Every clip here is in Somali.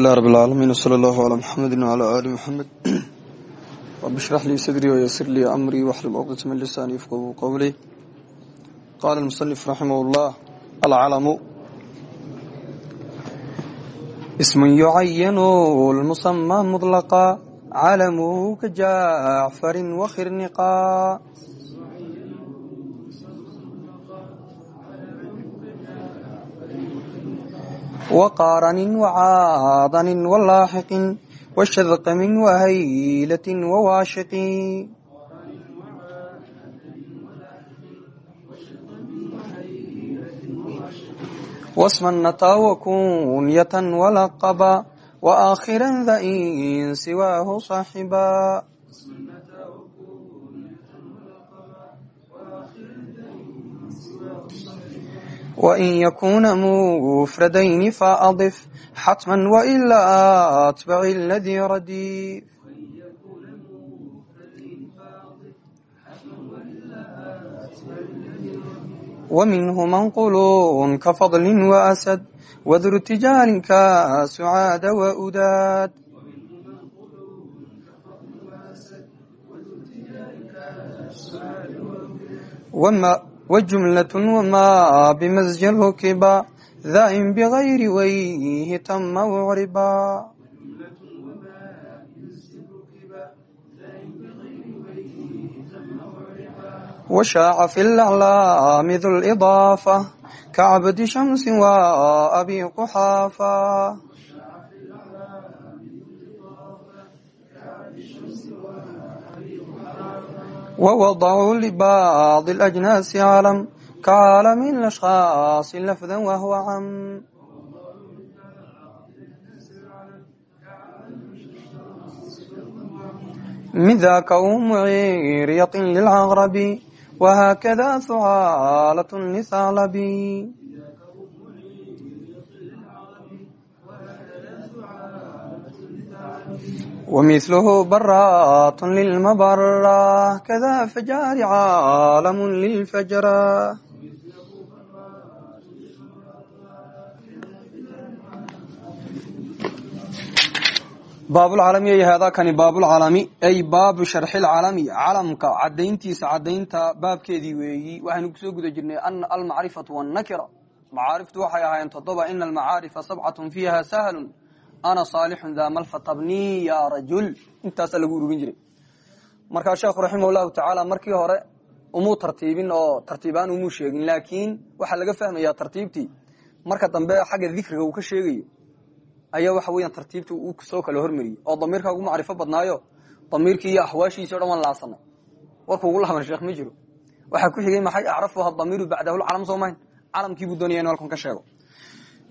ila rab alcaalamiin wsala allahu calaa muxamedin wcalaa aali muxamed rabishrax lii sadrii wayasir lii amrii waxlul cuqdata min lisaani yafqahu qowlii qaala almusanif raximah ullah alcalamu ism yucayanu lmusamaa muطlaqa calamu ka jacfarin wakhirniqa wkhirniqa وqاrن وcاadن ولاaحق وشhdqm وhyلة وwاaشق واسمنta وكuنية ولqبا وآkhرا ذa in siwاah صاaحبا وإن ykuna mfradayni faأضف xatmا وإlا أتبع اldي radيf وminه منqل kafضل وأسد وdr تijaar kasuعاad وأdاad وجملة وما بمسجر ركبا ذا بغير ويه تم وعربا وشاع في الأعلام ذو الإضافة كعبد شمس وأبي قحافة ووضعوا لبعض الأجناس علم كعالم الأشخاص لفظا وهو عم من ذاك أم عيرية للعغرب وهكذا ثعالة لثعلب ومثله برات للمبرة كذا فجار عالم للفجرة baabulcaalami ay haadaa kani baabulcaalami ay baabu sharxi lcaalami calamka cadayntiisa cadaynta baabkeedii weeyi waxaynu kusoo guda jirnay ana almacrifatu wannakira macaariftu waxay ahaayeen toddoba ina almacaarifa sabcatun fiiha sahlun ana saalixun daa malfatabni ya rajul. Intaasaa lagu urugin jiray. Markaa sheekhu raximah llahu tacaala markii hore umuu tartiibin oo tartiibaan umuu sheegin laakiin waxaa laga fahmayaa tartiibtii marka dambe xagga dikriga uu ka sheegayo ayaa waxa weyan tartiibta uu soo kala hormariyey. Oo damiirka ugu macrifo badnaayo damiirkii iyo axwaashiisi o warku ugu laban sheekh ma jiro. Waxaa ku xigay maxay acrafuha damiiru bacdahu lcalam soo mahayn calamkii buu doonaya inu halkan ka sheego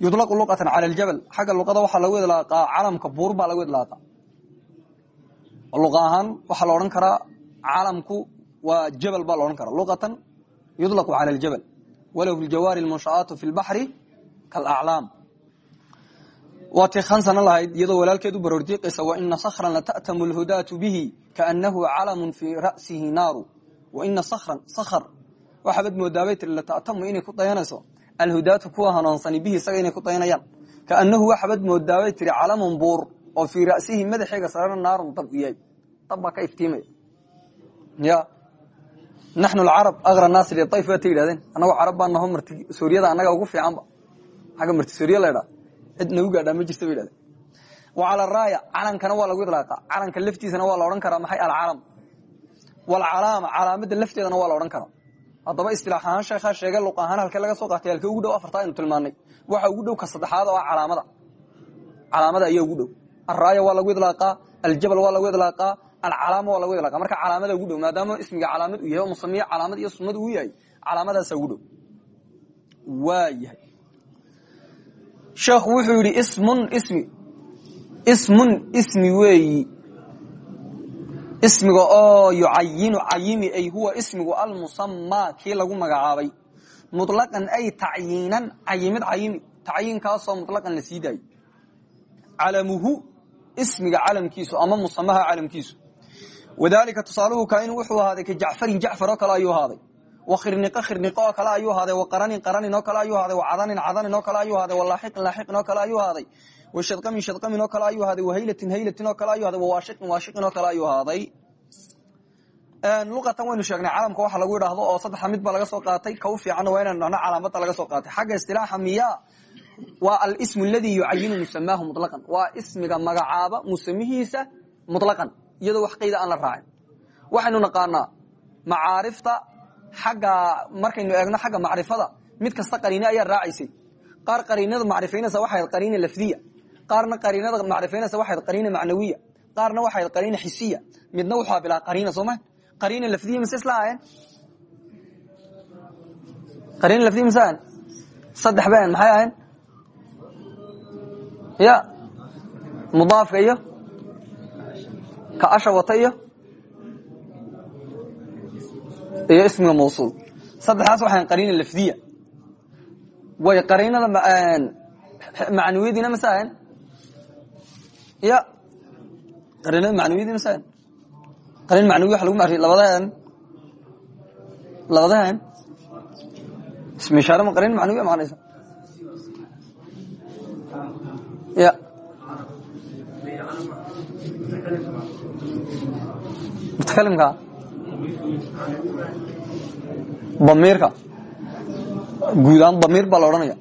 yudlaqu luqatan cala aljabal xagga luqada waxaa lagu idlaaqaa calamka buur baa lagu idlaaqa luqa ahaan waxaa la odhan karaa calamku waa jabal baa la odhan karaa luqatan yudlaqu cala aljabal walahu ljawaari lmunshaaatu fi lbaxri kalaclaam waa tii khansana lahayd iyadoo walaalkeed u baroordiiqaysa waina sakran lata'tamu lhudaatu bihi kaanahu calamun fii ra'sihi naaru waina sakran sakr waxaabad moodaabay tiri lata'tamu inay ku dayanayso alhudaatu kuwa hanuunsani bihi isaga inay ku dayanayaan kaanahu waxaabad moodaabay tiri calamun buur oo fii ra'sihi madaxeega sarana naarun dab u yahay dab baa ka iftiimaya ya. Naxnu alcarab akra naasi liayf waata yidhahdeen annago carab baa naho marti suuriyada annaga ugu fiicanba xagga marti suuriya la ydhaa cid nagu gaadhaa ma jirta ba yidhahdeen wa cala raaya calankana waa lagu idlaaqa. Calanka laftiisana waa la odhan karaa maxay alcalam? Walcalaama calaamada lafteedana waa la odhan karaa haddaba istilaax ahaan sheekhaa sheege luq ahaan halkee laga soo qaatay halkee ugu dhow afarta aynu tilmaanay. Waxa ugu dhow ka saddexaad oo ah calaamada. Calaamada ayaa ugu dhow. Alraaya waa lagu idlaaqaa aljabal waa lagu idlaaqaa alcalaama waa lagu idlaaqa marka calaamada ugu dhow maadaama ismiga calaamad uu yahay oo musamiye calaamad iyo sunnad uu yahay calaamadaasaa ugu dhow. Waa yahay. Sheekhu wuxuu yidhi ismun ismi. Ismun ismi weeyi ismiga oo yucayinu cayimi ay huwa ismigu almusamaa kii lagu magacaabay. Muطlaqan ay tacyiinan cayimid cayimi. Tacyiinkaasoo muطlaqan la sii daayo calamuhu ismiga calamkiisu ama musamaha calamkiisu. Wadalika tusaaluhu kain wuxuu ahaaday ka jacfarin jacfar oo kale ayuu ahaaday. Wakhirniqo khirniqo oo kale ayuu ahaaday. Waqaranin qaranin oo kale ayuu ahaaday. Wacadanin cadanin oo kale ayuu ahaaday. Walaaxiqin laaxiqin oo kale ayuu ahaaday washadqamin shadqamin oo kale ayuu ahaaday. Wahaylatin haylatin oo kale ayuu ahaaday. Wawaashiqin waashiqin oo kale ayuu ahaaday. Luqatan waynu sheegnay calamka waxa lagu idhaahdo oo saddexa mid laga soo qaatay. Ka u fiicanna waa inaynu dhahno calaamada laga soo qaatay. Xagga istilaaxa miya waa alismu aladi yucayinu musamaahu muطlaqan waa ismiga magacaaba musamihiisa muطlaqan iyadoo wax qayda aan la raacin. Waxaynu naqaanaa macaarifta xagga markaynu eegno xagga macrifada mid kasta qariine ayaa raacaysay. Qaar qariinada macrifaynaysa waxay qariina lafdiya qaarna qariinada macrifaynaysa waxay ahayd qariina macnawiya qaarna waxay ahayd qariina xisiya. Midna wuxuu bilaa qariina soo ma? Qariina lafdiya mise isla ahayn? Qariina lafdiya mise ahayn? Saddex ba ahayn maxay ahayn? Ya mudaafka iyo ka asha wata iyo iyo ismiga mawsuul. Saddexdaas waxay qariina lafdiya. Way qariinada macnawiyadiina mase ahayn ya qariinada macnawiyadii mase ahayn qariin macnawiya waxa lagu macriy labadahan labadahan ismi ishaare ma qariin macnawiya maqanaysa ya mutakalimka. Damiirka guud ahaan baa la odhanaya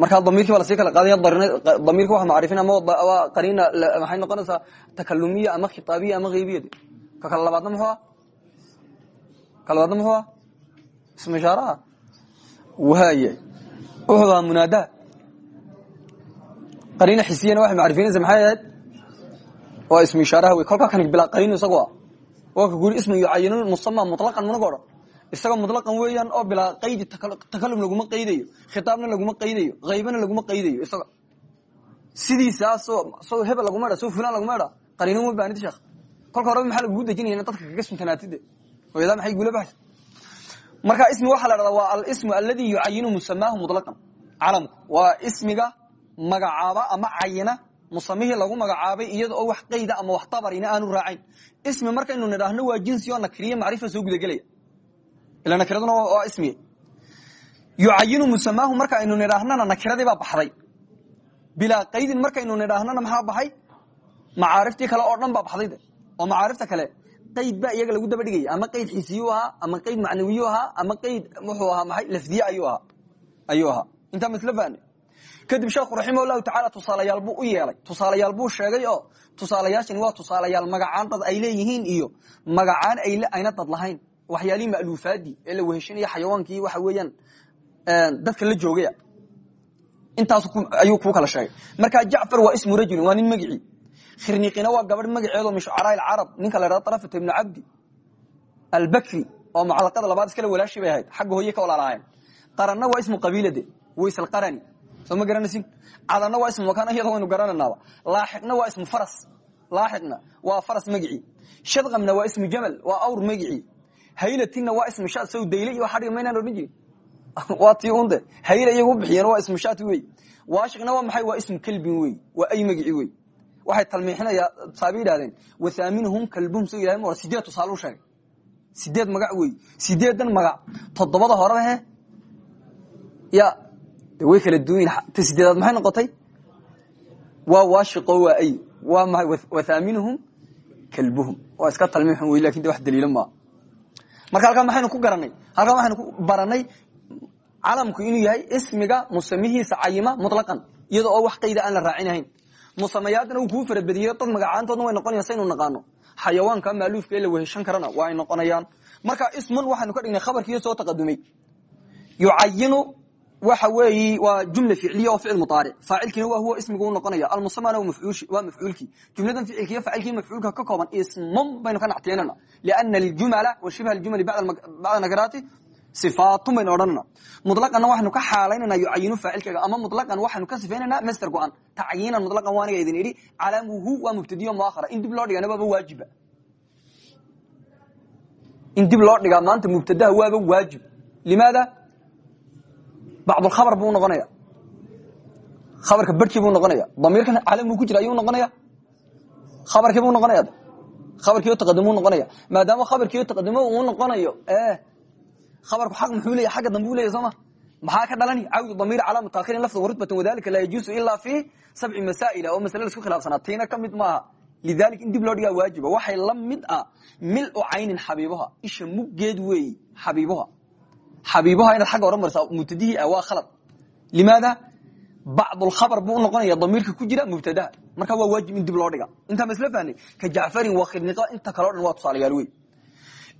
markaa damiirkii baa la sii kala qaadaya damiirka waa macrifin ama qariina maxay noqonaysaa takalumiya ama khitaabiya ama haybiya ka kala labaadna muxuu ah ka labaadna muxuu ah ismu ishaaraha waaye wuxuu ahaa munaadaha qariina xisiyana waxay macrifinaysa maxay ahayd? Waa ismu ishaaraha wey kolkaa kan bilaa qariinu isagu ah waa ka guri ismu yucayinu musama mutlaqan munaga odhan isaga muطlaqan weeyaan oo bilaa qaydi takalum laguma qaydayo khitaabna laguma qaydayo haybana laguma qaydayo isaga. Sidiisaasoo so hebel laguma edha so fulan laguma edha qariino ma baanid sheekh. Kolka horeba maxaa lagugu dejinaya ina dadka kaga suntanaatide hooyadaa maxay gula baxaysa? Marka ismi waxaa la dhahdaa waa alismu aladi yucayinu musamaahu muطlaqan calamku waa ismiga magacaaba ama cayina musamihii lagu magacaabay iyada wax qayda ama wax tabarina aanu raacayn. Ismi markaynu nidhaahno waa jinsi oo nakriye macrifa soo gudagelaya ila nakiraduna waa ismiye yucayinu musamaahu marka aynu nidhaahnana nakiradii baa baxday. Bilaa qaydin markaynu nidhaahnana maxaa baxay? Macaariftii kale oo dhan baa baxday oo macaarifta kale. Qayd baa iyaga lagu daba dhigaya ama qayd xisiyu ahaa ama qayd macnawiyu ahaa ama qayd muxuu ahaa maay lafdiye ayuu ahaa. Intaa masla fahne kadib sheekhu raximah llahu tacaala tusaalayaal buu u yeelay. Tusaalayaal buu sheegay oo tusaalayaashani waa tusaalayaal magacaan dad ay leeyihiin iyo magacaan ayna dad lahayn waxyaalihii maaluufaadii ee la weheshinaya xayawaankii waxa weeyaan dadka la joogaya. Intaas ayuu kuu kala sheegay. Marka jacfar waa ismu rajulin waa nin magicii. Khirniqina waa gabadh magaceedo min shucaraa ilcarab ninka la dhahdo tarafata ibnu cabdi albakri oo mucalaqada labaad iskale walaashi bay ahayd. Xagga hooye ka walaalahayn qaranna waa ismu qabiilade waysalqarani soo ma garanaysin cadanna waa ismu makaan iyada waynu garananaaba laaxiqna waa ismu faras. Laaxiqna waa faras magicii. Shadqamna waa ismu jamal waa awr magicii haylatinna waa ismu shaat sow dayle iyo xadhiga maynaan odhan jirin waa tii unde hayla iyagu bixiyeen waa ismu shaat wey waashiqna waa maxay? Waa ismu kelbin wey waa ay magicii wey waxay talmiixinayaa saabay yidhahdeen wathaaminhum kalbuhum soo ilahay ma sideed tusaale u sheegay. Sideed magac wey sideedan magac. Toddobada horeba he ya de way kala duwan yihiin. Ta sideedaad maxay noqotay? Waa waashiqo waa ay. Waa maay wathaaminhum kalbuhum. Waa iska talmiixun wey laakiin de wax daliilo maa marka halkaa maxaynu ku garanay? Halkaa waxaynu ku baranay calamku inuu yahay ismiga musamihiisa cayima muطlaqan iyada oo wax qayda aan la raacinahayn musamayaadna uu kuu farabadiyey dad magacaantoodna way noqonayaan saynu naqaano. Xayawaanka maaluufka ee la weheshan karana waa ay noqonayaan. Marka ismun waxaynu ka dhignay khabarkiiyo soo taqadumay. Yucayinu waxa weyi waa jumla ficliya oo ficil mudaaric faacilkiina waa huwa ismigu u noqonaya. Almusamana waa mafcuulkii jumladan ficilkiiyo faacilkii mafcuulka ka kooban ismun baynu ka nactiyanana liana aljumala wa shibha aljumali bacda nakaraati sifaatun baynu odhanana. Mutlaqanna waxaynu ka xaalaynana yucayinu faacilkeyga ama mutlaqan waxaynu ka sifaynaynaa master go-an. Tacyiinan mutlaqan waa aniga idin idhi calaamuhu waa mubtadiyo muahara in dib loo dhigana waaba waajiba. In dib loo dhigaa maanta mubtadaha waaba waajib. Limaada? Bacdulkhabar buu noqonaya. Khabarka barhkii buu noqonaya. Damiirkan calamuu ku jira ayuu noqonaya. Khabarkii buu noqonaya. Khabarkiio taqadimuu noqonaya. Maadaama khabarkiio taqadimo uu noqonayo khabarku xaq muxuu leya xagga dambe u leya soo ma? Maxaa ka dhalani cawdu damiir calaa mutaakhirin lafda warutbatan wadalika laa yajuusu ilaa fi sabci masaa'ila oo masale la isku khilaafsanaa tiina ka mid maaha. Lidalika in dib loo dhigaa waajiba. Waxay la mid ah milu caynin xabiibuha. Isha muggeed weeyi xabiibuha xabiibuha inaad xagga hore marisaa mubtadihii ah waa khalad limaada bacdulkhabar buu unoqonaya damiirka ku jira marka waa waajib in dib loo dhiga intaa ma isla fahnay ka jacfarin wakirniqa inta kaleo dhan waa tusaalayaal wey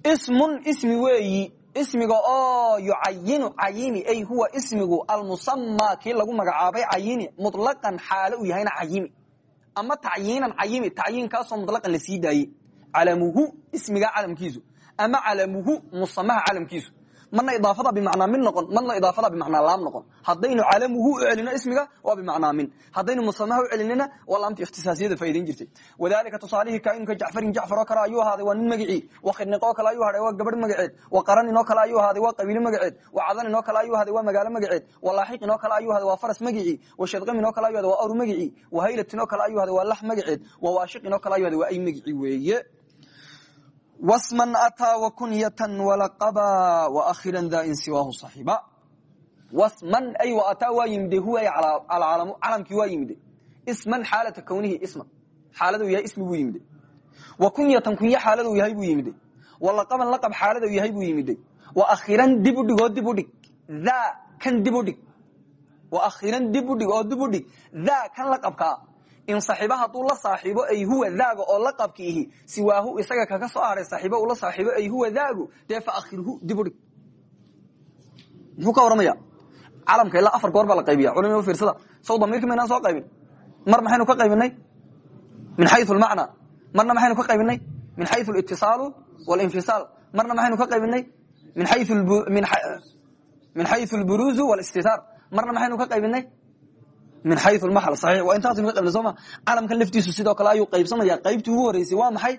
ismun ismi weeyi ismiga oo yucayinu cayini ay huwa ismigu almusama kii lagu magacaabay cayini muطlaqan xaalo uu yahayna cayimi ama tacyiinan cayimi tacyiinkaasoo muطlaqan la sii daaye calamuhu ismiga calamkiisu ama calamuhu musamaha calamkiisu marna idaafada bimacnaa min noqon marna idaafada bimacnaa laam noqon. Haddaynu calamuhu u celino ismiga waa bimacnaa min. Haddaynu musamaha u celinina waa laamta ikhtisaasiyada faa'idayn jirtay. Wadalika tusaalihii kainka jacfarin jacfar kale ayuu ahaaday waa nin magicii wa khidniq kale ayuu haday waa gabadh magaceed wa qaranin kale ayuu ahaaday waa qabiilo magaceed wa cadanin kale ayuu ahaaday waa magaalo magaceed wa laaxiqin kale ayuu ahaaday waa faras magicii wa shadqamin kale ayuu ahaaday waa awr magicii wa haylatin kale ayuu ahaaday waa lax magaceed wa waashiqin kale ayuu ahaaday waa ay magicii weeye wasman ataa wakunyatan walaqaba waakhiran daa in siwaahu saxiiba wasman ay wa ataa waa yimide huwa alcaalamu calamkii waa yimide isman xaalata kawnihi isman xaaladuu yahay ismi buu yimide wa kunyatan kunyo xaaladuu yahay buu yimide walaqaban laqab xaaladuu yahay buu yimide waakhiran dib u dhig dib u dhig. Daa kan dib u dhig. Waakhiran dib u dhig dib u dhig. Daa kan laqabkaa in saaxiiba hadduu la saaxiibo ay huwa daaga oo la qabki ihi siwaahu isaga kaga soo haray saaxiibo ula saaxiibo ay huwa daagu dee fa akhirhu dib u dhig. Muxuu ka waramaya calamka ilaa afar goor la qaybiya culimada fiirsada. Saw damiirka maynaan soo qaybin. Mar maxaynu ka qaybinay? Min xayu lmacna marna maxaynu ka qaybinay? Min xayu litisaalu walinfisaal marna maxaynu ka qaybinay? Min xayu lburuuzu wlistitaar marna maxaynu ka qaybinay min xayu lmaxal saxiix waa intaasnu ka qaybna sooma calamkan laftiisu sidoo kale ayuu qaybsamaya. Qaybtii ugu horeysay waa maxay?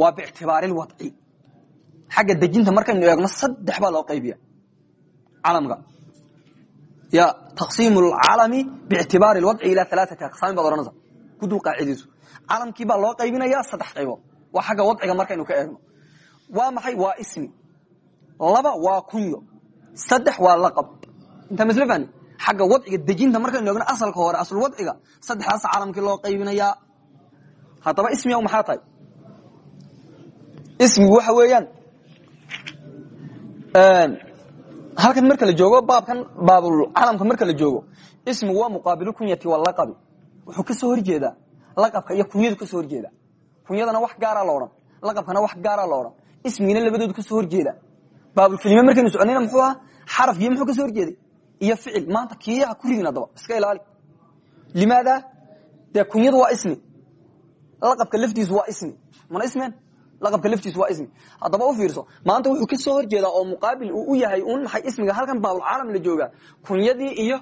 Waa biictibaari lwadci xagga dejinta markaynu eegno saddex baa loo qaybiya calamka. Ya taqsiim lcalami biictibaari lwadci ila alaaati aqsaamin baad ohanaysa ku dul qaacidaysu calamkii baa loo qaybinaya saddex qaybood. Waa xagga wadciga markaynu ka eegno. Waa maxay? Waa ismi. Laba waa kunyo. Saddex waa laqab. Intaa masl fani xagga wadciga dejinta markaynu eegno asalka hore asl wadciga saddexdaas calamkii loo qaybinayaa. Haddaba ismiga maxaa tahay? Ismigu waxa weeyaan halkan marka la joogo baabkan baabul calamka marka la joogo ismigu waa muqaabilu kunyati walaqabi wuxuu ka soo horjeedaa laqabka iyo kunyadu ka soo horjeeda kunyadana wax gaara la odhan laqabkana wax gaara la odhan ismigina labadoodu ka soo horjeeda baabulkelime markaynu soconayna muxuu ahaa? Xarafkiiyo muxuu ka soo horjeeday iyo ficil maanta kiyaha ku ridin adaba iska ilaali. Limaada? Dee kunyadu waa ismi. Laqabka laftiisu waa ismi. Mana ismeen? Laqabka laftiisu waa ismi. Haddaba u fiirso maanta wuxuu ka soo horjeedaa oo muqaabil uu u yahay un maxay ismiga halkan baabulcaalam la joogaa. Kunyadii iyo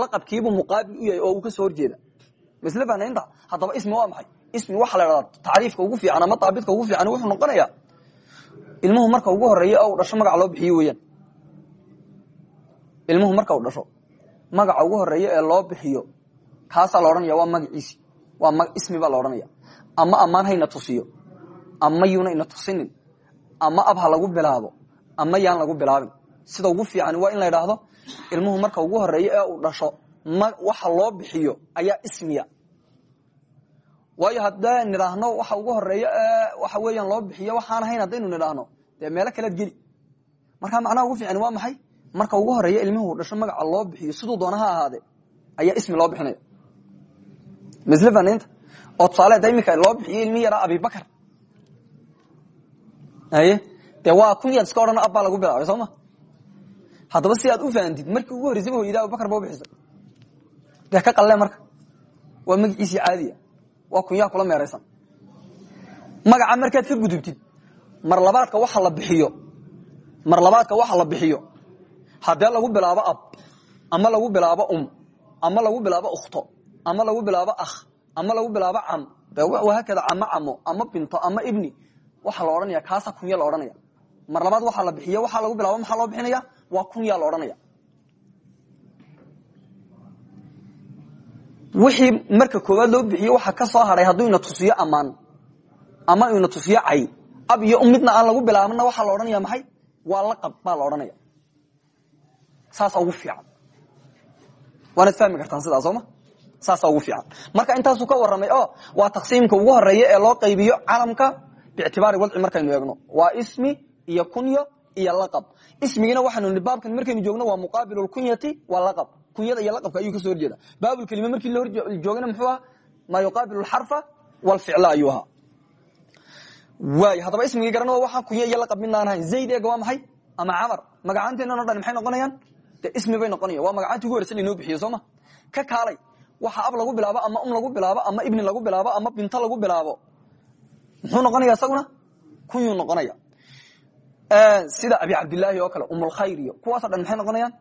laqabkiibuu muqaabil u yahay oo uu ka soo horjeeda. Masle fanaynta haddaba ismi waa maxay? Ismi waxaa la dhahdaa tacriifka ugu fiican ama daabidka ugu fiican wuxuu noqonayaa. Ilmuhu marka ugu horreeya uu dhasho magac loo bixiyo weeyaan ilmuhu marka uu dhasho magaca ugu horreeya ee loo bixiyo kaasaa la odhanaya waa magaciisi waa ismi baa la odhanaya ama ammaan hayna tusiyo ama yuuna ina tusinin ama ab lagu bilaabo ama yaan lagu bilaabin. Sida ugu fiican waa in la idhaahdo ilmuhu marka ugu horreeya ee uu dhasho waxa loo bixiyo ayaa ismiya. Waayo haddee nidhaahno waxa ugu horreeya ee waxa weeyaan loo bixiyo waxaan ahayn haddaynu nidhaahno dee meelo kalead geli. Marka macnaha ugu fiican waa maxay marka ugu horreeya ilmuhu dhasho magaca loo bixiyo siduu doona ha ahaade ayaa ismi loo bixinaya misle fanaynta oo tusaaleeda imika loo bixiyo ilmi yaraa abibakar haye dee waa kun yaad iska odhan ab baa lagu bilaabay soo ma? Haddaba si aad u fahantid markii ugu horreysay hooyada abubakar ba ubixisay dee ka qalle marka? Waa magaciisii caadiya. Waa kunyaha kula meeraysan. Magaca markaad ka gudubtid mar labaadka waxa la bixiyo mar labaadka waxa la bixiyo haddee lagu bilaabo ab ama lagu bilaabo um ama lagu bilaabo ukhto ama lagu bilaabo akh ama lagu bilaabo cam hakada ama camo ama binto ama ibni waxaa la odhanaya kaasa kunya la odhanaya mar labaad waxaa la bixiy waxaa lagu bilaabo maxaa loo bixinaya waa kunya la odhanaya wixii marka koowaad loo bixiyo waxa ka soo haray hadduu ina tusiyo amaan ama ina tusiyo cay ab iyo um aan lagu bilaabana waxaa la odhanaya maxay? Waa laqab baa la odhanaya saasa ugu fiican. Waanad fahmi kartaan sidaa sooma saasa ugu fiican. Marka intaasuu ka warramay oo waa taqsiimka ugu horreeya ee loo qaybiyo calamka biictibaari wadci markaynu eegno. Waa ismi iyo kunyo iyo laqab. Ismigiina waxaanu baabkan markaynu joogno waa muqaabil kunyati waa laqab. Kunyada iyo laqabka ayuu ka soo horjeeda baabulkelime markii la horjoogana muxuu aha maa yuqaabil xarfa walficla ayuu ahaa. Waay haddaba ismigii garana waxaa kunya iyo laqab midnaan ahayn. Zayd eega waa maxay? Ama camar? Magacaanteenan o dhan maxay noqonayaan de ismi bay noqonayan waa magacaanti ugu horeysa lainoo bixiye sooma ka kaalay. Waxa ab lagu bilaabo ama um lagu bilaabo ama ibni lagu bilaabo ama binto lagu bilaabo. Muxuu noqonaya isaguna? Kunyuu noqonaya. Sida abi cabdilaahi oo kale umulkhayr iyo kuwaaso dhan maxay noqonayaan?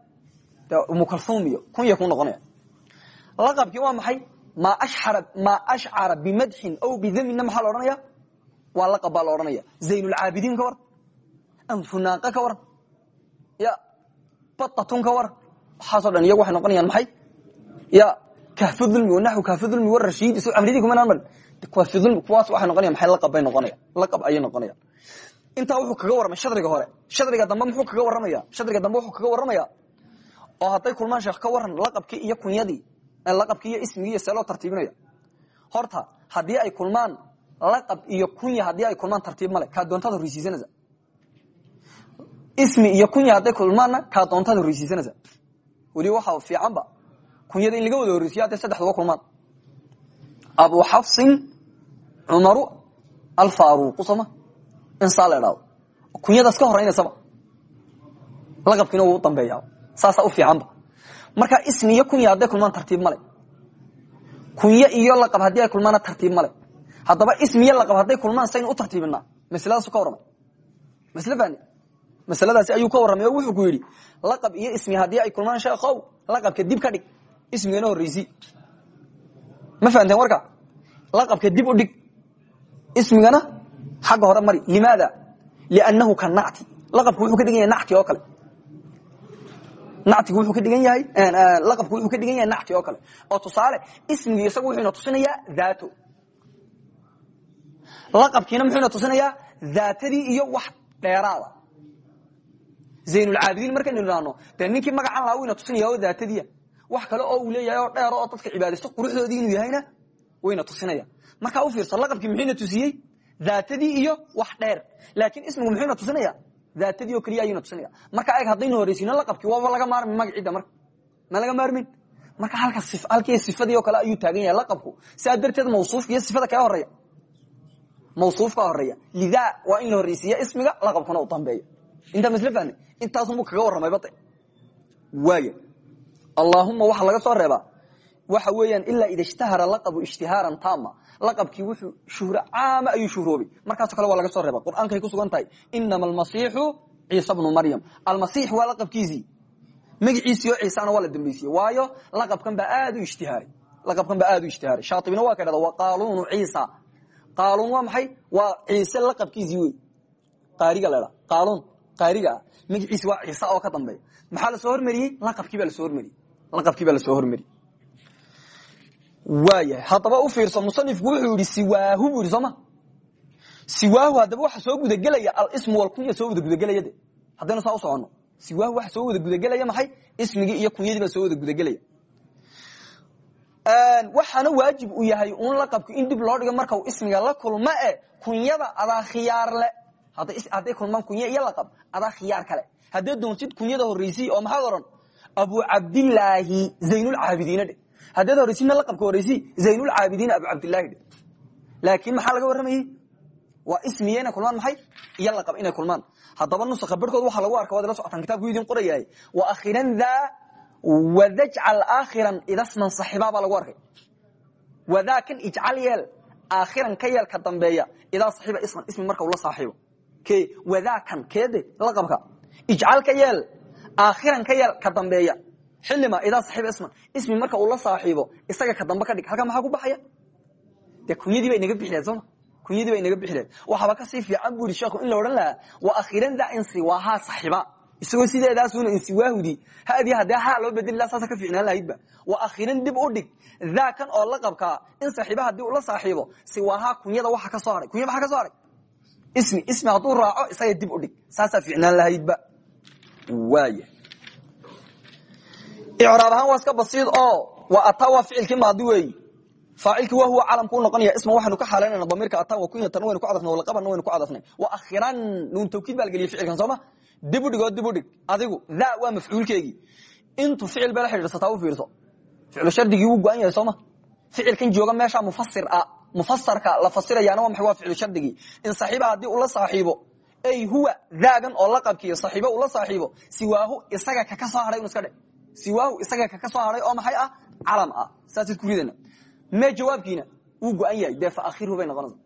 Umukalhum iyo kunya ku noqonaya. Laqabkii waa maxay? Maa ashcara bimadxin aw bidaminna maxaa la odhanaya waa laqab baa la odhanaya zaynulcaabidiin ka waran anfunaaqa ka waran ya batatun ka waran waxaaso dhan iyagu waxay noqonayaan maxay? Ya kahfudulmi wanaxu kahfudulmi warashiid isu amridii kuma naan kahfudulmi kuwaas waxay noqonayan maxay? Laqab bay noqonayaan laqab ayay noqonayaan intaa wuxuu kaga warramay shadriga hore. Shadriga dambe muxuu kaga warramaya? Shadriga dambe wuxuu kaga warramaya? Oo hadday kulmaan sheekh ka waran laqabkii iyo kunyadii laqabkii iyo ismigii iyo see loo tartiibinaya. Horta haddii ay kulmaan laqab iyo kunya haddii ay kulmaan tartiib male kaa doontaad horreysiisanaysa ismi iyo kunya hadday kulmaanna kaa doontaad horreysiisanaysa weliba waxaa fiicanba kunyada in laga wada horreysiyo hadday saddexduba kulmaan. Abu xafsin cumaru alfaruqu sooma insaa la idhaado kunyadaas ka horeynaysaba laqabkiina wuu u dambeeya saasaa marka ismi iyo kunya kulmaan tartiib male kunyo iyo laqab haddii ay tartiib male haddaba ismi iyo laqab hadday kulmaan saynu u tartiibinaa. Masladaasuu ka warramay masle masaladaasi ayuu ka warramay oo wuxuu ku yidhi laqab iyo ismi haddii ay kulmaan sheekhow laqabka dib ka dhig ismigana horreysi. Ma fahamteen warka? Laqabka dib u dhig ismigana xagga hore mari. Limaada? Liannahu ka nacti. Laqabku wuxuu ka dhigan yahay nacti oo kale. Nactigu wuxuu ka dhigan yahay laqabku wuxuu ka dhigan yahay nacti oo kale. Oo tusaale ismigi isagu wuxuu ina tusinayaa daato laqabkiina muxuu ina tusinayaa daatadii iyo wax dheeraada zaynulcaabidiin markaynu idhaahno dee ninkii magacan lahaa wuu ina tusinaya oo daatadiia wax kale oo uu leeyahay oo dheer oo dadka cibaadaysto quruxdoodii inuu yahayna wayna tusinaya. Markaa u fiirso laqabkii muxuuna tusiyey? Daatadii iyo wax dheer. Laakiin ismigu muxuuna tusinaya? Daatadii oo keliya ayuuna tusinaya. Marka eg haddaynu horeysiino laqabkii waaba laga maarmi magaciidda marka. Ma laga maarmin? Marka halkii sifadii oo kale ayuu taagan yahay laqabku sidaa darteed mawsuufka iyo sifada kee horreeya mawsuufka horreeya lidaa waa in la horeysiiya ismiga laqabkuna u dambeeya intaa masle fahne intaasunbuu kaga warramay bade waaya allaahuma waxaa laga soo reebaa waxa weeyaan ilaa ida ishtahara laqabu ishtihaaran taama. Laqabkii wuxuu shuhro caama ayuu shuhroobay markaasoo kale waa laga soo reeba. Qur'aankay ku sugan tahay inama almasiixu ciisa bnu maryam. Almasiix waa laqabkiisii. Magiciisii oo ciisana waa la dambaysiye waayo laqabkan baa aad u ishtihaaray. Laqabkan baa aad u ishtihaaray. Shaatibina waa ka dhahda wa qaaluunu ciisa. Qaaluun waa maxay? Waa ciise laqabkiisii wey qaariga la dhaa qaaluun qaariga ah waa ciise oo ka dambeeya. Maxaa la soo hormariyey? Laqabkii baa la soo hormariyey. Laqabkii baa la soo hormariyey. Waayahay haddaba u fiirso musanifku wuxuu yihi siwaahu buu yihi sooma siwaahu haddaba waxa soo gudagelaya alismu walkunya soo wada gudagelaya de. Haddaynu saa u soconno. Siwaahu waxa soo wada gudagelaya maxay? Ismigii iyo kunyadii baa soo wada gudagelaya waxaana waajib u yahay un laqabku in dib loo dhigo marka uu ismiga la kulmo e kunyada adaa khiyaar le hadday kulmaan kunya iyo laqab adaa khiyaar kale. Haddee doonsid kunyada horreysiy oo maxaad oran abu cabdilaahi zaynulcaabidiina dhe haddaad horreysidna laqabka horreysi zaynulcaabidiina abu cabdillahi dhe laakiin maxaa laga warramayey waa ismiya kulmaan maxay? Iyo laqab inay kulmaan. Haddaba nusakha barhkood waxaa lagu arka waad socotaan kitabku idin qorayahay. Wa akhiran daa wadajcal aakhiran idasman saxibaa baa lagu arkay. Wadaa kan ijcal yeel aakhiran ka yeel ka dambeeya. Idaa saxiiba isman ismi marka ula saaxiibo ke wadaa kan keede laqabka ijcal ka yeel aakhiran ka yeel ka dambeeya. Xilima idaa saxiiba isman ismi marka uu la saaxiibo isaga ka dambe ka dhig. Halkaa maxaa ku baxaya? Dee kunyadii bay bixileed sooma kunyadii bay inaga bixileed waxaaba ka sii fiican bu sheekhu in la odhan lahaa wa akhiran daa insiwaahaa saxiiba. Isagoo sideedaasuna insiwaahudi haddii haddee haa loo bedeli laha saasa ka fiicnaan lahaydba wa akhiran dib u dhig. Daa kan oo laqabkaa in saaxiiba haddii ula saaxiibo siwaahaa kunyada waxa ka soo haray. Kunya maxaa ka soo haray ismi ismi hadduu raaco isaga dib u dhig. Saasaa fiicnaan lahaydba. Waaya icraab ahaan waa iska basiid oo wa ataa waa ficilkii maadi weeyi faacilkii wa huwa calamku u noqonaya isma waxaynu ka xaalaynana damiirka ataa wa kunyatan waynu ku cadafnay walaqabanna waynu ku cadafnay wa akhiran nuun tawkiid baa la geliyay ficilkan sooma dib u dhig oo dib u dhig. Adigu daa waa mafcuulkeegii. Intu ficil bay la xidhiidhsataa u fiirso. Ficlu shardigii wuu go-an yahay sooma ficilkan jooga meesha mufasir ah mufasarka la fasirayaana waa maxay waa ficlu shardigii? In saxiiba haddii ula saaxiibo ay huwa daagan oo laqabkiiyo saxiibo ula saaxiibo siwaahu isaga kaka soo hadhay un iska dhe siwaahu isaga kaka soo hadhay oo maxay ah? Calam ah. Saasid ku ridana mee jawaabkiina wuu go-an yahay. Dee faakhiruhu bay noqonaysa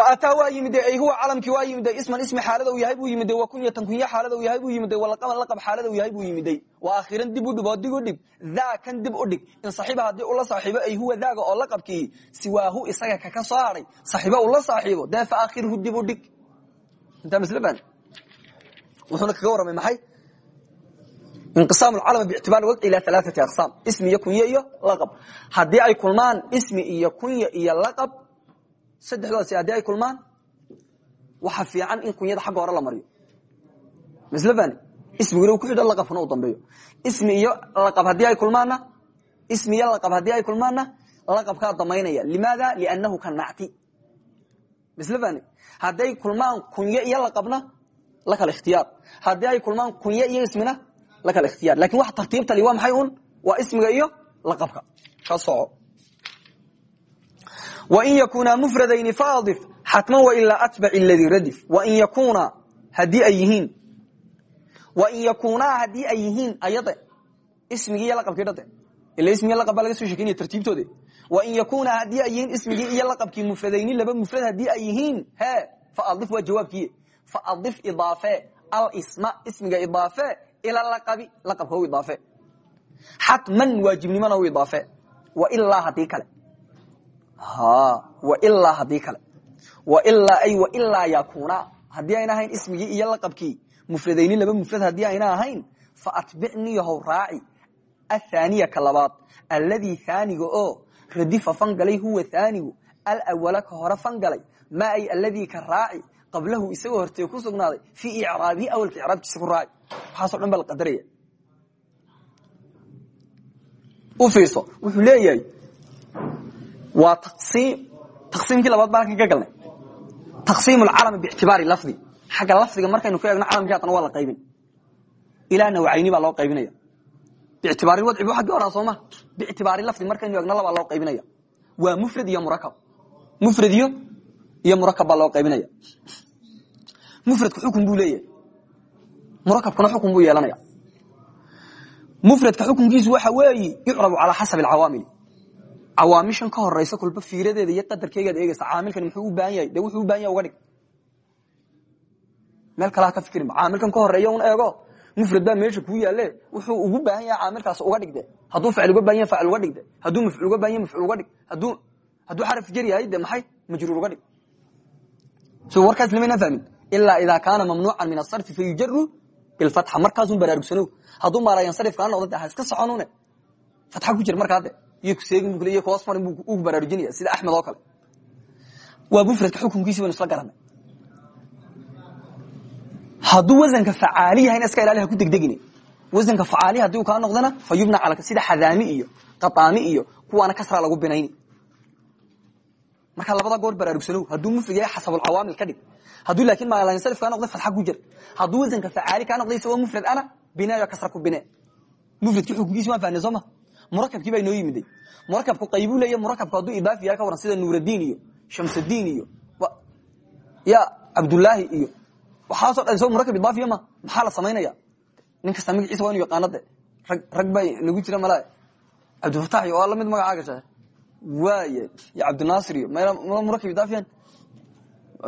ataa waa yimid huwa calamkii waa yimid isman ismi xaalada u yahay buu yimid wa kunyatan kunya xaalada u yahay buu yimid walaqaban laqab xaalada u yahay buu yimiday wa akhiran dib u dhib oo dig u dhig daa kan dib u dhig. In saxiiba haddii ula saaxiibo ay huwa daaga oo laqabkii siwaahu isaga kaka soo hadhay saxiibo ula saaxiibo dee faakhiruhu dib u dhig. Intaa baan wuxuuna kaga warramay maxay? Inqisaam alcalama biictibaar wadci ila alaaati aqsaam ismi iyo kunye iyo laqab. Haddii ay kulmaan ismi iyo kunye saddexdaasi haddii ay kulmaan waxa fiican in kunyada xagga hore la mariyo. Bani ismiguna ku xidho laqabkuna u dambeeyo. Ismi iyo laqab haddii ay kulmaanna ismi iyo laqab haddii ay kulmaanna laqabkaa damaynaya. Limaada? Liannahu ka nacti. Bani hadday kulmaan kunye iyo laqabna la kala ikhtiyaar. Haddii ay kulmaan kunye iyo ismina la kala ikhtiyar laakiin wax tartiibtali waa maxay un waa ismiga iyo laqabka. Ka soco wain yakuna mufradayni faadif xatman wailaa atbac ladii radif wain yakuna haddii ay yihiin wain yakunaa haddii ay yihiin ayade ismigii iyo laqabkii dhade ila ismigi laqab baa laga soo shekeynaya tartiibtoode wain yakuna haddii ay yihiin ismigii iyo laqabkii mufradayni laba mufrad haddii ay yihiin he faadif waa jawaabkiye faadif idaafe alsma ismiga idaafe ila laqabi laqabka u idaafe xatman waajibnimona u idaafe wailaa haddii kale wailaa haddii kale. Wailaa ay wailaa yakuna haddii ayna ahayn ismigii iyo laqabkii. Mufradayni laba mufrad haddii ayna ahayn faatbicni yahow raaci. Athaniya ka labaad. Alladii haaniga oo radifa fangalay huwa haanigu alawala ka hore fangalay. Ma ay alladii ka raaci. Qablahu isagoo hortee ku sugnaaday. Fii icraabihi awalka icraabkiisa ku raaci. Waxaaso dhan baa la qadaraya u fiirso. Wuxuu leeyahay waa taqsiim taqsiimkii labaad baan halkan ka galnay. Taqsiim alcalami biictibaari lafdi. Xagga lafdiga markaynu ku eegno calamkii haddana waa la qaybin. Ilaa nawcayni baa loo qaybinaya. Biictibaari wadci bu xaggii horaa soo ma. Biictibaari lafdi markaynu eegno labaa loo qaybinaya. Waa mufrad iyo murakab mufrad iyo iyo murakab baa loo qaybinaya. Mufradku xukun buu leeyahay. Murakabkuna xukun buu yeelanaya. Mufradka xukunkiisu waxa weeyi yucrabu calaa xasabi alcawaamil cawaamishan ka horeysa kolba fiiradeeda iyo qadarkeegaad eegeysa caamilkan muxuu u baahan yahay? De wuxuu u baahan yahay uga dhig? Meel kalaa ka fikirinba caamilkan ka horreeya un eego. Mufrad meesha kuu yaale wuxuu ugu baahan yahay caamilkaas uga dhigde hadduu ficil uga baahan yahay facil uga dhigde hadduu mafcuul uga baahan yahay mafcuul uga dhig. Hadduu hadduu xaraf jar yahay de maxay? Majruur uga dhig. So warkaas lamayna fahmin. Ilaa idaa kaana mamnuucan min asarfi fayujaru bilfatxa. Markaasun baraarugsanow. Hadduu maalayansarif kaa noqdo de ha iska soconune fatxa ku jir markaa iyo kuseegin bu iyo koos marin bu ugu baraarujinaya sida axmed oo kale. Waa mufradka xukunkiisi baynu isla garanay hadduu wasanka facaali yahayna iska ilaali ha ku degdegine. Wasanka facaali haddii uu kaa noqdona fa yubna cala sida xadaami iyo qataami iyo kuwaana kasra lagu binayni. Markaa labada goor baraarugsanow hadduu mufrad yahay xasabulcawaamil ka dhig. Hadduu laakin maalansarif kaa noqda fatxa ku jir hadduu wasanka facaali kaa noqda isagoo mufrad ana bineyo kasra ku bine mufradkii xukunkiisi waan fahnay soo ma murakabkii baa inoo yimiday. Murakabku qaybuu leeya murakabku hadduu idaafi yahay ka waran sida nuuradiin iyo shamsudiin iyo ya cabdullaahi iyo waxaasoo dhan isagoo murakab idaafiya ma maxaa la samaynaya nin kasta magaciisa waa inu yaqaano rag rag baa nagu jira mala cabdifatax iyo waa la mid magacaaga sha waaya iyo cabdinaasir iyo murakab idaafiyan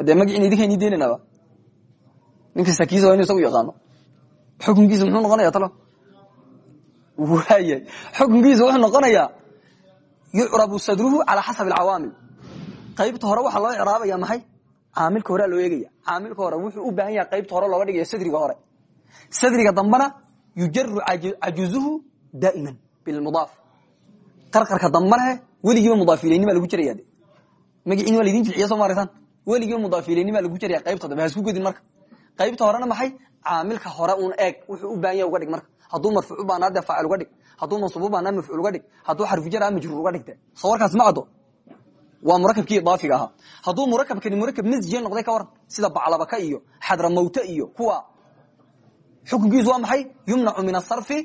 dee magaciina idinka ini deenanaba nin kasta kiisa waa inu isagu yaqaano? Xukunkiisa muxuu noqonaya talo waaya xukunkiisa wuxuu noqonayaa yucrabu sadruhu calaa xasabi alcawaamil. Qaybta hore waxaa loo icraabaya maxay? Caamilka horea loo eegaya. Caamilka hore wuxuu u baahan yahay qaybta hore looga dhigaya sadriga hore. Sadriga dambena yujaru cajuzuhu daa'iman bilmudaaf. Qarqarka dambana weligiiba mudaafilayni baa lagu jiraya de magaciini waa laydin jilciya soo maaraysan weligiiba mudaafilayni baa lagu jiraya qaybta dambe ha isku godin marka. Qaybta horena maxay? Caamilka hore un eeg wuxuu u baahan yahay uga dhig marka hadduu marfuuc u baanaa dee faacil uga dhig. Hadduu mansuub u baanaa mafcuul uga dhig hadduu xarfujaraa majruur uga dhigte. Soo warkaas ma caddo. Waa murakabkii idaafiga ahaa. Hadduu murakabkani murakab masjiya noqday ka waran. Sida baclabaka iyo xadramawte iyo kuwa. Xukunkiisu waa maxay? Yumnacu min asarfi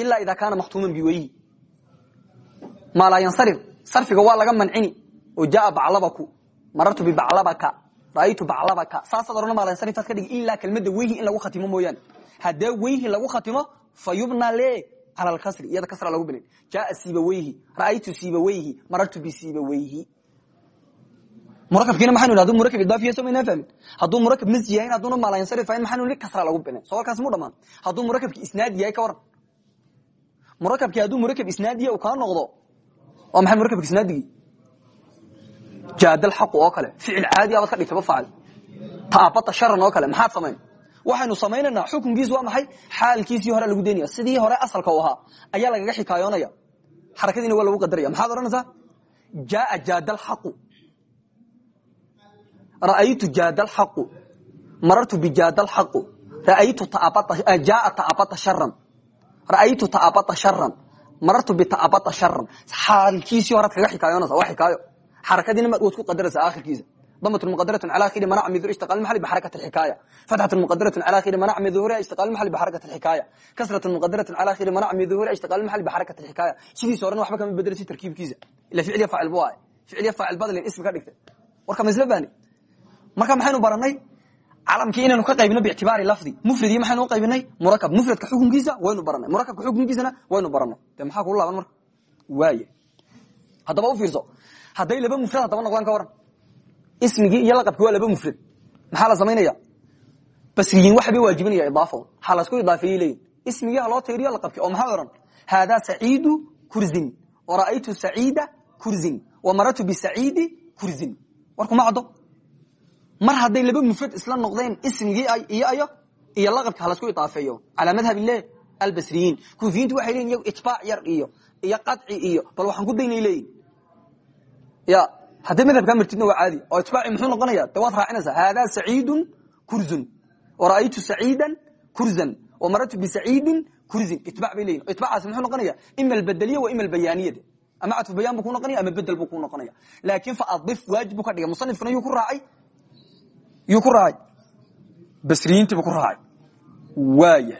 ilaa idaa kaana makhtuuman biweyhi maa laa yansarif. Sarfiga waa laga mancini. Oo jaa baclabaku. Marartu bibaclabaka raaytu baclabaka. Saasaad odhan maa layansariftaad ka dhigi ilaa kelmadda weyhi in lagu khatimo mooyaane haddee weyhi lagu khatimo fa le cala alkasri iyada kasra lagu binayn jaaa siibaweyhi ra'aytu siibaweyhi marartu bisiibaweyhi murakabkiina maxaynu haduu murakab idaafiya soo maynaa fahmin. Hadduu murakab masji yahay hadduuna maa layansarif ahayn maxaynu li kasra lagu binayn soo mu dhamaan. Hadduu murakabki isnaadi yahay ka waran. Murakabki hadduu murakab isnaadiya uu kaa noqdo waa maxay murakabka isnaadigii jaadal xaqu oo kale ficil caadi abaad ka dhigtaba faacil taabata sharan oo kale maxaad samayn waxaynu samaynaynaa xukunkiisu waa maxay? Xaalkiisii hore lagu daynaya. Sidii hore asalka u ahaa ayaa lagaga xikaayoonaya xarakadiina waa lagu qadaraya maxaad odhanaysaa? Jaaa jaadal xaqu. Ra'aytu jaadal xaqu. Marartu bijaadal xaqu. Ra'aytu jaaa taabata sharan ra'aytu taabata sharan marartu bitaabata sharan xaalkiisii horead kaga xikaayoonaysa waa xikaayo. Xarakadiina waad ku qadaraysa akhirkiisa ضمة مقدرة على آخر منع من ظهور اشتغال المحل بحركة الحكاية فتحة مقدرة على آخر منع من ظهورها اشتغال المحل بحركة الحكاية كسرة مقدرة على آخر منع من ظهورها اشتغال المحل بحركة الحكاية sidii sooran waxba kama bedelasi tarkiibkiisa ila ficil faacil buu ahay ficil faacil badal ismi ka dhigtay warka masla baani marka maxaynu baranay calamkii inaynu ka qaybino biictibaari lafdi mufrad maxaynu u qaybinay murakab mufradka xukunkiisa waynu baranay murakabka xukunkiisana waynu baranay dee maxaa kula laaban marka waaya haddaba u fiirso hadday laba mufrad haddaba noqdaan ka waran ismigii iyo laqabkii waa laba mufrad. Maxaa la samaynaya basriyiin waxbay waajibinaya idaafo. Waxaa lasku idaafeeyey leeyihiin ismigii ha loo tayriyo laqabkii oo maxaa odhan haadaa saciidu kurzin. Wa ra'aytu saciida kurzin. Wa marartu bisaciidi kurzin. Warkuma caddo? Mar hadday laba mufrad isla noqdeen ismigii iyo iyo laqabki ha lasku idaafeeyo. Calaa madhab le albasriyiin. Kuufiyiintu waxay leeyihiin iyagu itbaac yar iyo iyo qaci iyo. Bal waxaan ku daynay leeyihiin ya hadday madhabkaa martidna waa caadi oo itbaaci muxuu noqonaya de waad raacinaysaa haadaa saciidun kurzun. Wa ra'aytu saciidan kurzan. Wa marartu bisaciidin kurzin. Itbac bay leeyihiin itbaacaasi muxuu noqonaya ima albedeliya wa ima albayaaniyada. Ama cadfu bayaan buu ku noqonaya ama bedel buu ku noqonaya laakin fa adif waajib buu ka dhigay. Musanifkuna yuu ku raacay? Yuu ku raacay? Basriyiintiibuu ku raacay. Waaya.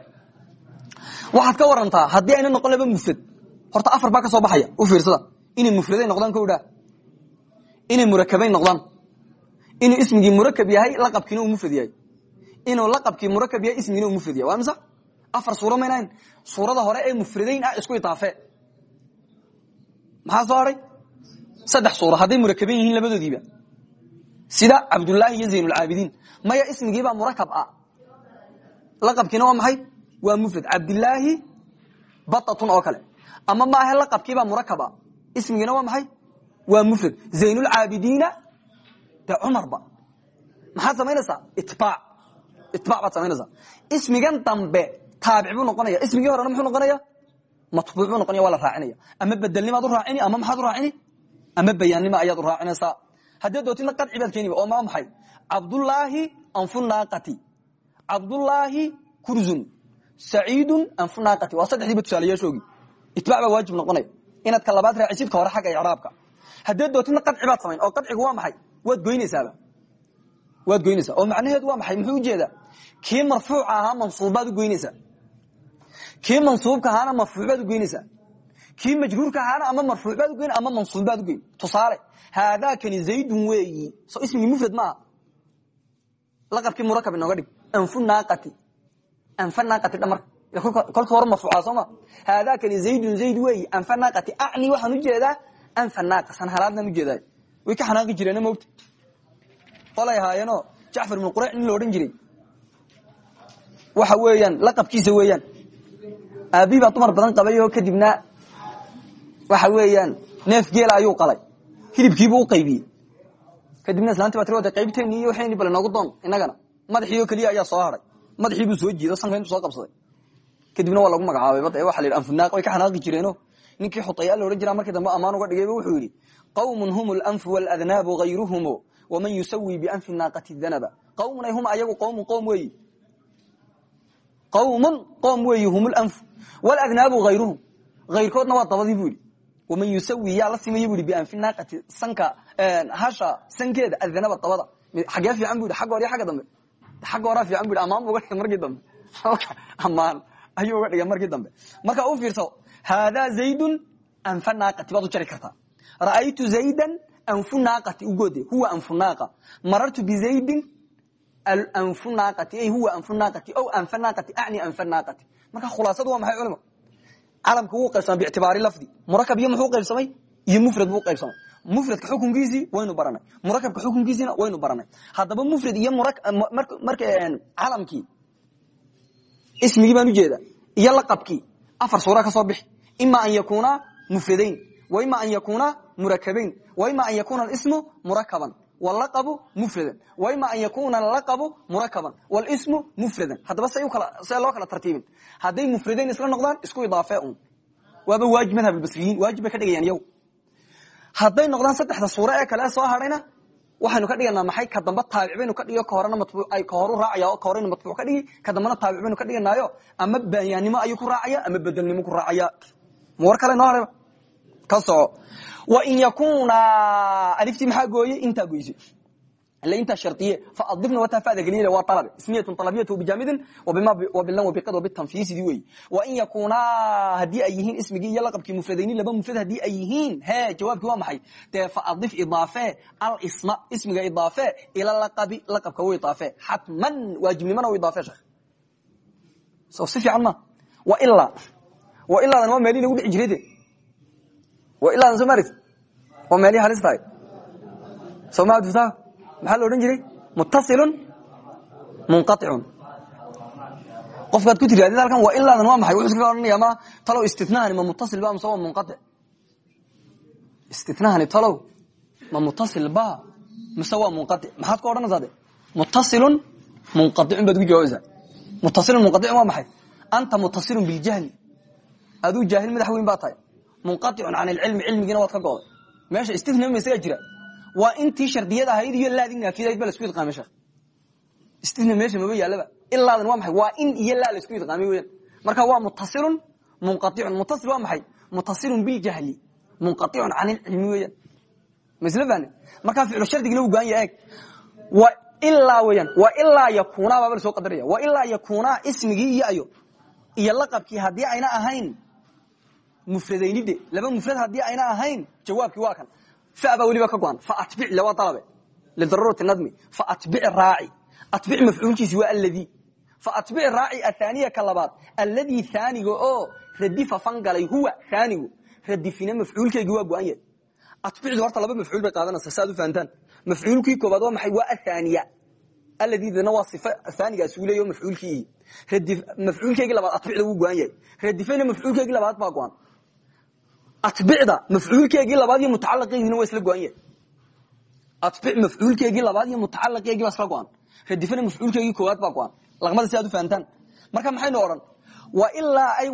Waxaad ka warantaa haddii ayna noqon laba mufrad horta afar baa ka soo baxaya. U fiirsada. Inay mufraday noqdaan ko dhaa inay murakabay noqdaan. Inuu ismigii murakab yahay laqabkiina mufrad yahay. Inuu laqabkii murakab yahay ismigina uu mufrad yahay. Waa mise afar suuro maynahayn suurada hore ee mufradayn ah isku idaafe maxaa soo saddex suuro. Hadday murakaban yihiin labadoodiiba sida cabdullaahi iyo zaynulcaabidiin maya ismigiibaa murakab ah. Laqabkiina waa maxay? Waa mufrad. Cabdilaahi batatun oo kale. Ama maahe laqabkiibaa murakab ah. Ismigiina waa maxay waa mufrad. Zaynulcaabidiina de cumarba. Maxaad samaynaysaa itbaac. Itbaac baad samaynaysaa ismigan dambe taabic buu noqonaya. Ismigii horena muxuu noqonaya? Matbuuc buu noqonaya waa la raacinaya. Ama bedelnimaad u raacini ama maxaad u raacini? Ama bayaannima ayaad u raacinaysaa. Haddii dootidna qadci baad keeniba oo maa maxay? Cabdullaahi anfunaaqati cabdullaahi kurzun. Saciidun anfunaaqati waa saddexdiiba tusaalayaashoogii itbaac baa waajib noqonaya. Inaad ka labaad raacisid ka hore xagga icraabka haddii dootidna qadci baad samayn oo qadcigu waa maxay? Waad goynaysaaba waad goynaysaa. Oo macnaheedu waa maxay? Muxuu u jeedaa kii marfuuca ahaa mansuubbaad u goynaysaa. Kii mansuubka ahaana marfuucbaad u goynaysaa. Kii majruurka ahaana ama marfuucbaad ugoyn ama mansuubbaad ugoyn tusaale haadaakani zaydun weeyi. So ismigii mufrad maaha? Laqabkii murakab inooga dhig. Anfu naaqati. Anfa naaqati dhamar. Kolka hore marfuuca soo ma? Haadaakani zaydun zayd weeyi. Anfa naaqati. Acni waxaan u jeedaa anfa naaqa sanhalaadnan ujeedaay way ka xanaaqi jireena mogta qolay ahaayeenoo jacfar ibnu qurayc nin la odhan jiray. Waxa weeyaan laqabkiisa weeyaan. Aabihi baa dumar badan qabay oo kadibna waxa weeyaan neef geela ayuu qalay. Hilibkiibuu u qaybiyey. Kadibna islaanti baa tir wada qaybteeni iyo waxayni bale noogu doon innagana. Madaxiioo keliya ayaa soo haray. Madaxiibuu soo jiido sanka intuu soo qabsaday. Kadibna waa lagu magacaabay bada waxa la yidhi way ka xanaaqi jireeno ninkii xutaya la odhan jiraa markii dambe ammaan uga dhigayba wuxuu yidhi qawmun hum lanfu waladnaabu hayruhumo waman yusawi bianfi naaqati danaba qawmun ay hum ayagu qowmun qowm weeyi. Qawmun qoom weeyi hum lanfu walagnaabu hayruhum hayrkoodna waa dabadii bu yidhi. Waman yusawi yaa la simaya bu yidhi bianfi naaqati sanka hasha sankeeda adanaba dabada. Xagee fiican bu yidhi xagga hor iyo xagga dambe. Xagga horaa fiican bu yidhi amaan bu uga dhigay markii dambe. Amaan ayuu uga dhigay markii dambe. Marka u fiirso haadaa zaydun anfa naaqati baad jari kartaa. Ra'aytu zaydan anfu naaqati ugoode huwa anfu naaqa. Marartu bizaydin anfu naaqati ay huwa anfu naaqati aw anfa naaqati acni anfa naaqati. Marka khulaasadu waa maxay culima calamka wuu qaybsamay biictibaari lafdi. Murakab iyo muxuu qaybsamay? Iyo mufrad buu qaybsamay. Mufradka xukunkiisii waynu baranay. Murakabka xukunkiisiina waynu baranay. Haddaba mufrad iyo marka calamkii ismigii baan ujeeda iyo laqabkii afar suura ka soo bixi ima an yakuna mufradayn ima an yakuna murakabayn ima an yakuna ismu murakaban wlaqabu mufradan ima an yakuna alaqabu murakaban wlsmu mufradan haddaba see loo kala tartiibin hadday mufradayn isla noqdaan isku idaafe un waaba waajib madhab albasriyiin waajib ka dhigayaan iyagu hadday noqdaan saddexda suure ee kale soo hadhayna waxaynu ka dhiganaa maxay ka dambe taabic ka dhigi ka horena matbu ka horu raacaya ka matbuuc ka dhigi ka dambena taabic ka dhiganaayo ama bayaannimo ayuu ku raacaya ama bedelnimo ku raacaya war kale noo hadhayba ka soco wain yakuna aliftii maxaa gooye intaa goyse. Ila intaa shariye faadifna wataa fada geliya waa alabe ismiyatun alabiyatu bijamidin wabilan wabiqad wabitanfiisidii wey. Wain yakunaa haddii ay yihiin ismigii iyo laqabkii mufradayni laba mufrad haddii ay yihiin he jawaabkii waa maxay? Dee faadif idaafe alisma ismiga idaafe ila laqabi laqabka u idaafe xatman waajibnimona u idaafe sheekh. So si fiican ma. Wa ilaa wa ilaadan waa meelii lagu dhici jirayde ilaadan soo maaragti waa meelihii halis tahay? Soo ma aduftaa maxaa la odhan jiray? Muttasilun munqaicun qofkaad ku tiri adid halkan waa ilaadan waa maxay? Wuxuu iskaga odhanaya ma talow istitnahani ma muttasil ba mise waa munqaic istitnahani talow ma muttasil ba mise waa munqaic maxaad ku odhanaysaa de? Muttasilun munqaicun baad ku jawaabaysaa. Muttasilun munqaicun waa maxay? Anta muttasilun biljahli aduu jaahil madax weyn baa tahay. Munqaicun can ilcilmi cilmigiina waad ka goday. Meesha istinama isagaa jira. Waa intii shardiyada ahayd iyo laadii naafidayd ba lasku idqaamay sheekh. Istina meesha maba yaalaba. Ilaadan waa maxay? Waa in iyo laa la isku idqaamay weyan marka waa muttasilun munqaicun muttasil waa maxay? Muttasilun biljahli munqaicun can ilcilmi weyan ma isla fahne markaa ficlu shardigina uu gaan yaha eeg ilaa weyan wa ilaa yakunaa baaba la soo qadaraya. Wa ilaa ismigii iyo iyo laqabkii haddii ayna ahayn mufradaynide. Laba mufrad haddii ayna ahayn jawaabkii waa kan. Fa baa weliba ka go-an. Faatbic waa dalabe lidaruurati nadmi. Faatbic raaci. Atbic mafcuulkiisi waa alladii faatbic raaci athaniya ka labaad. Alladii haaniga oo radifa fangalay huwa haanigu radifina mafcuulkeygii waa go-an yahay. Atbicdu horta laba mafcuul bay qaadanaysa si aad u fahantaan. Mafcuulkii koobaad waa maxay waa athaniya aladiidana waa sifa haanigaas uu leeyaho mafcuulkii mafcuulkeygii labaad atbicda wuu go-an yahay. Radifayna mafcuulkeygii labaad baa go-an atbicda mafcuulkeegii labaad iyo mutacalaeegiina waa isla go-an yahay atbic mafcuulkeegii labaad iyo mutacalaeegii baa isla go-an radifana mafcuulkeegii koowaad baa go-an laqmada si aad u fahantaan marka maxaynu odhan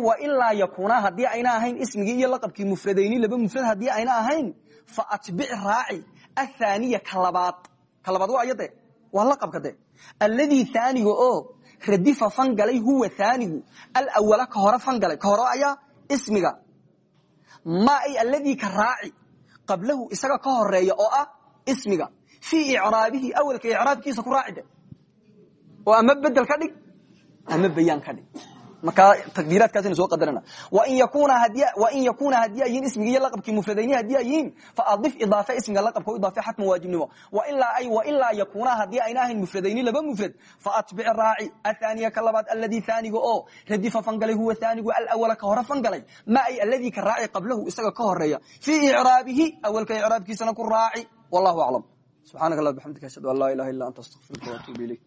wa ilaa yakunaa haddii ayna ahayn ismigii iyo laqabkii mufradayni laba mufrad haddii ayna ahayn fa atbic raaci athaniya ka labaad waa ayade waa laqabka de alladii haaniga oo radifa fangalay huwa haanigu alawala ka hore fangalay ka hore ayaa ismiga ma ay alladii ka raaci qablahu isaga ka horreeya oo ah ismiga. Fii icraabihi awalka icraabkiisa ku raaci de oo ama bedel ka dhig ama bayaan ka dhig markaa takdiiraadkaasaynu soo qadarana. Wain yakuna haddii ayiin ismigi iyo laqabkii mufradayni haddii ayiin faadif idaafe ismiga laqabka u idaafe xatman waajibnimo. Wailaa ay yakunaa haddii ayna ahayn mufradayni laba mufrad faatbic raaci athaniya ka labaad alladii haaniga oo radifa fangalay huwa haanigu alawala ka hore fangalay ma ay alladii ka raaci qablahu isaga ka horreeya. Fii icraabihi awalka icraabkiisana ku raaci wallahu aclam subxaanaka allah bxamdika ashhadu an laa ilaha illa anta astaqfiruka waatuubu ilayk